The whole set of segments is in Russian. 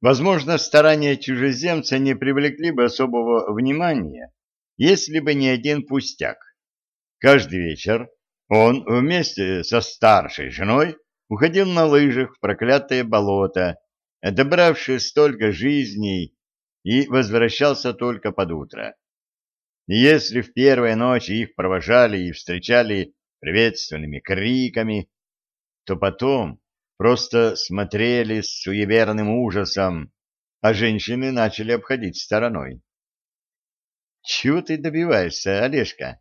Возможно, старания чужеземца не привлекли бы особого внимания, если бы не один пустяк. Каждый вечер он вместе со старшей женой уходил на лыжах в проклятое болото, добравшись столько жизней, и возвращался только под утро. Если в первой ночи их провожали и встречали приветственными криками, то потом просто смотрели с суеверным ужасом, а женщины начали обходить стороной. «Чего ты добиваешься, Олежка?»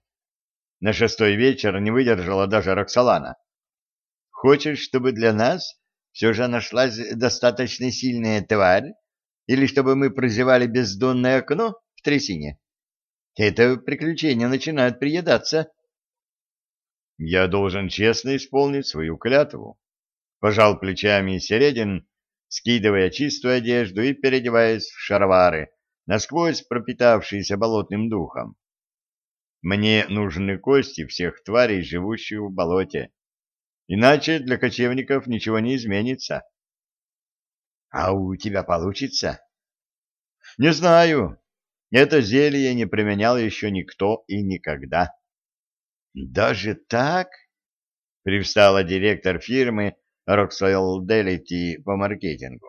На шестой вечер не выдержала даже Роксолана. «Хочешь, чтобы для нас все же нашлась достаточно сильная тварь, или чтобы мы прозевали бездонное окно в трясине?» Это приключение начинает приедаться. Я должен честно исполнить свою клятву. Пожал плечами Середин, скидывая чистую одежду и переодеваясь в шаровары, насквозь пропитавшиеся болотным духом. Мне нужны кости всех тварей, живущих в болоте. Иначе для кочевников ничего не изменится. — А у тебя получится? — Не знаю. Это зелье не применял еще никто и никогда. «Даже так?» — привстала директор фирмы Roxoil Delity по маркетингу.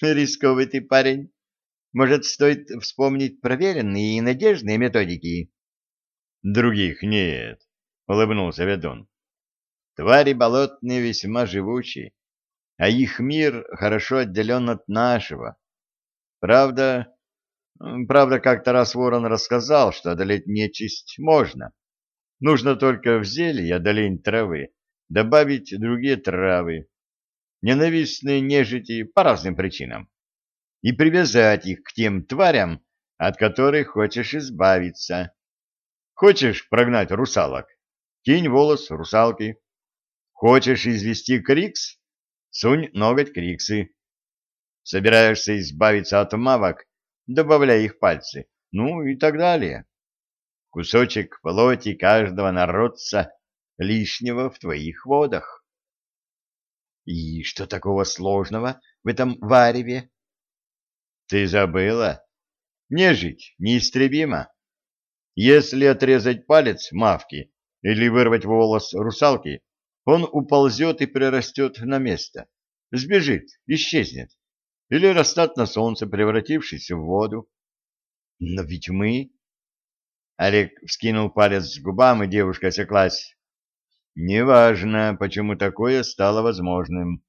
«Рисковый ты парень. Может, стоит вспомнить проверенные и надежные методики?» «Других нет», — улыбнулся ведун. «Твари болотные весьма живучи, а их мир хорошо отделен от нашего. Правда, Правда, как-то раз ворон рассказал, что одолеть нечисть можно. Нужно только в зелье одолень травы добавить другие травы, ненавистные нежити по разным причинам, и привязать их к тем тварям, от которых хочешь избавиться. Хочешь прогнать русалок? Кинь волос русалки. Хочешь извести крикс? Сунь ноготь криксы. Собираешься избавиться от мавок? добавляя их пальцы, ну и так далее. Кусочек плоти каждого народца лишнего в твоих водах. И что такого сложного в этом вареве? Ты забыла? Нежить неистребима. Если отрезать палец мавки или вырвать волос русалки, он уползет и прирастет на место, сбежит, исчезнет или растат на солнце, превратившись в воду. Но ведь мы... Олег вскинул палец к губам, и девушка осеклась. Неважно, почему такое стало возможным.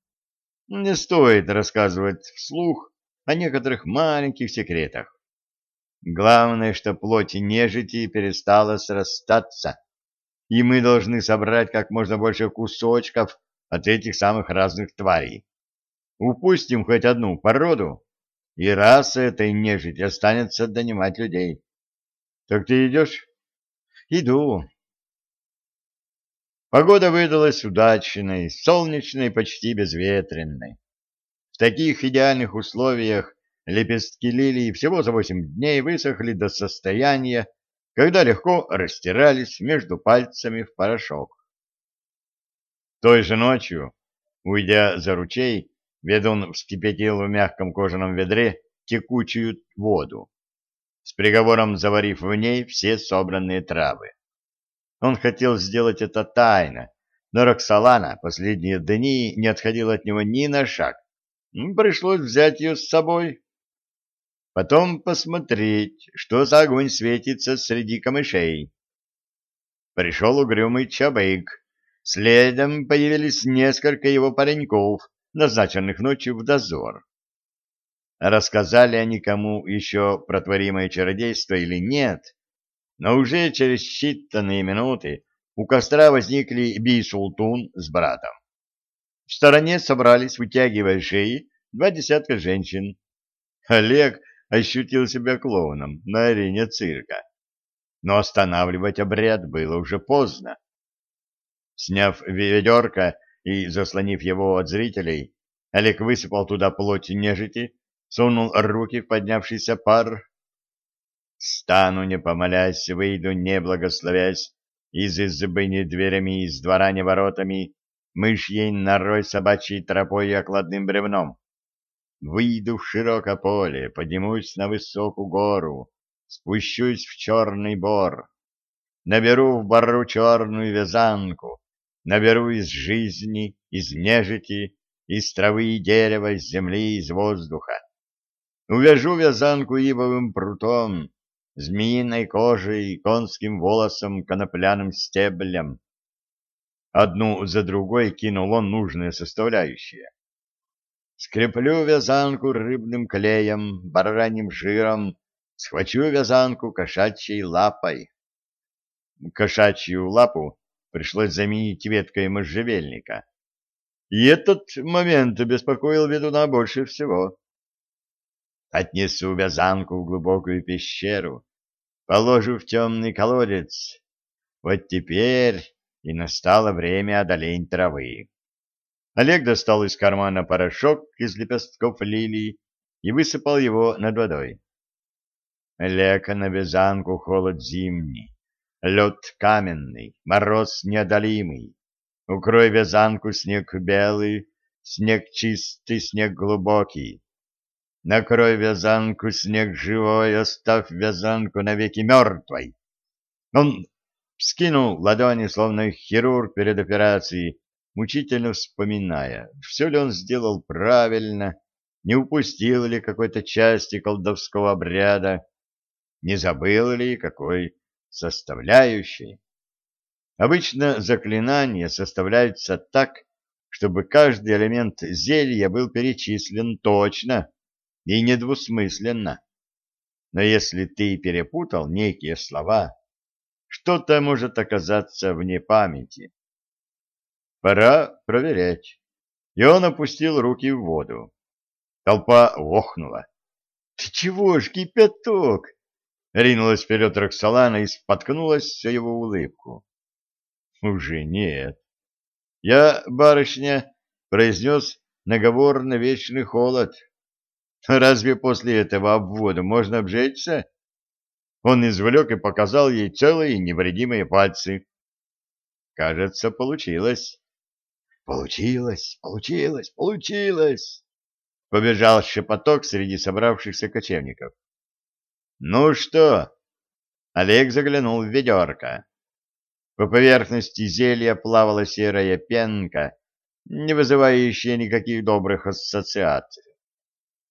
Не стоит рассказывать вслух о некоторых маленьких секретах. Главное, что плоть нежити перестала срастаться, и мы должны собрать как можно больше кусочков от этих самых разных тварей. Упустим хоть одну породу, и раса этой нежити останется донимать людей. Так ты идешь? Иду. Погода выдалась удачной, солнечной, почти безветренной. В таких идеальных условиях лепестки лилии всего за восемь дней высохли до состояния, когда легко растирались между пальцами в порошок. Той же ночью, уйдя за ручей, Ведун вскипятил в мягком кожаном ведре текучую воду, с приговором заварив в ней все собранные травы. Он хотел сделать это тайно, но Роксолана последние дни не отходила от него ни на шаг. Пришлось взять ее с собой. Потом посмотреть, что за огонь светится среди камышей. Пришел угрюмый Чабык. Следом появились несколько его пареньков, назначенных ночью в дозор. Рассказали они кому еще про творимое чародейство или нет, но уже через считанные минуты у костра возникли Бисултун с братом. В стороне собрались, вытягивая шеи, два десятка женщин. Олег ощутил себя клоуном на арене цирка. Но останавливать обряд было уже поздно. Сняв ведерко и, заслонив его от зрителей, Олег высыпал туда плоть нежити, сунул руки в поднявшийся пар. «Стану, не помолясь, выйду, не благословясь, из избы не дверями, из двора не воротами, мышьей норой собачьей тропой и окладным бревном. Выйду в широкое поле, поднимусь на высокую гору, спущусь в черный бор, наберу в бору черную вязанку, наберу из жизни, из нежити, из травы и дерева, из земли, из воздуха. Увяжу вязанку ивовым прутом, змеиной кожей, конским волосом, конопляным стеблем. Одну за другой кинул он нужные составляющие. Скреплю вязанку рыбным клеем, бараньим жиром, схвачу вязанку кошачьей лапой. Кошачью лапу пришлось заменить веткой можжевельника. И этот момент беспокоил ведуна больше всего. Отнесу вязанку в глубокую пещеру, положу в темный колодец. Вот теперь и настало время одолень травы. Олег достал из кармана порошок из лепестков лилии и высыпал его над водой. Лека на вязанку холод зимний, лед каменный, мороз неодолимый. Укрой вязанку снег белый, снег чистый, снег глубокий. Накрой вязанку снег живой, оставь вязанку навеки мертвой. Он вскинул ладони, словно хирург перед операцией, мучительно вспоминая, все ли он сделал правильно, не упустил ли какой-то части колдовского обряда, не забыл ли какой составляющей. Обычно заклинания составляются так, чтобы каждый элемент зелья был перечислен точно и недвусмысленно. Но если ты перепутал некие слова, что-то может оказаться вне памяти. Пора проверять. И он опустил руки в воду. Толпа охнула. — Ты чего ж, кипяток? — ринулась вперед Роксолана и споткнулась о его улыбку. — Уже нет. Я, барышня, произнес наговор на вечный холод. Разве после этого обвода можно обжечься? Он извлек и показал ей целые невредимые пальцы. Кажется, получилось. Получилось, получилось, получилось! Побежал шепоток среди собравшихся кочевников. Ну что? Олег заглянул в ведерко. По поверхности зелья плавала серая пенка, не вызывающая никаких добрых ассоциаций.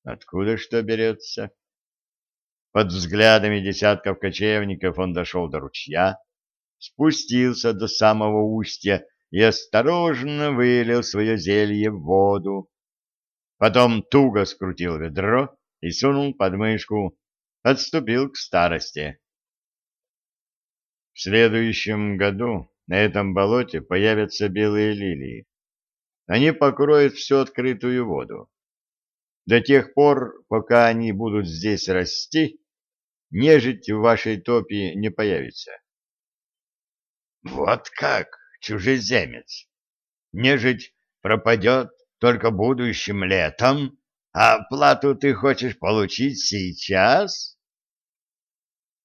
Откуда что берется? Под взглядами десятков кочевников он дошел до ручья, спустился до самого устья и осторожно вылил свое зелье в воду. Потом туго скрутил ведро и сунул под мышку, отступил к старости. В следующем году на этом болоте появятся белые лилии. Они покроют всю открытую воду. До тех пор, пока они будут здесь расти, нежить в вашей топе не появится. — Вот как! чужеземец. Нежить пропадет только будущим летом, а плату ты хочешь получить сейчас?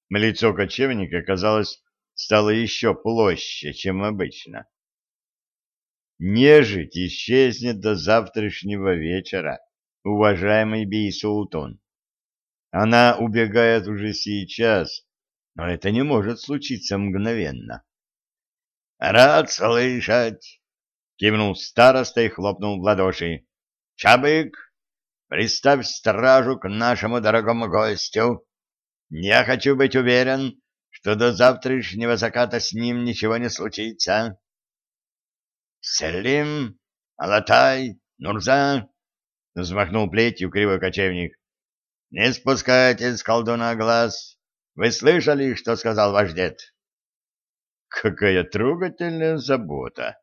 Лицо кочевника, казалось, стало еще площе, чем обычно. Нежить исчезнет до завтрашнего вечера, уважаемый Бейсултон. Она убегает уже сейчас, но это не может случиться мгновенно. — Рад слышать! — кивнул староста и хлопнул в ладоши. — Чабык, приставь стражу к нашему дорогому гостю. Я хочу быть уверен, что до завтрашнего заката с ним ничего не случится. — Селим, Алатай, Нурза! — взмахнул плетью кривой кочевник. — Не спускайте с колдуна глаз. Вы слышали, что сказал ваш дед? — Какая трогательная забота!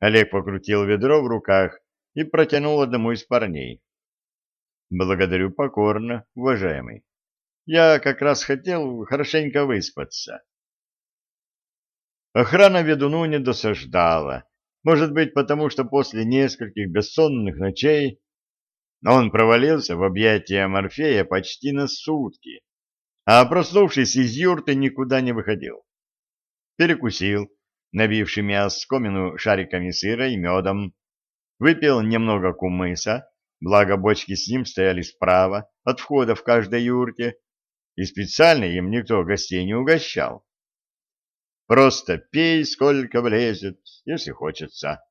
Олег покрутил ведро в руках и протянул одному из парней. Благодарю покорно, уважаемый. Я как раз хотел хорошенько выспаться. Охрана ведуну не досаждала. Может быть, потому что после нескольких бессонных ночей он провалился в объятия Морфея почти на сутки, а проснувшись из юрты никуда не выходил перекусил набившими оскомину шариками сыра и медом, выпил немного кумыса, благо бочки с ним стояли справа от входа в каждой юрте, и специально им никто гостей не угощал. Просто пей, сколько влезет, если хочется.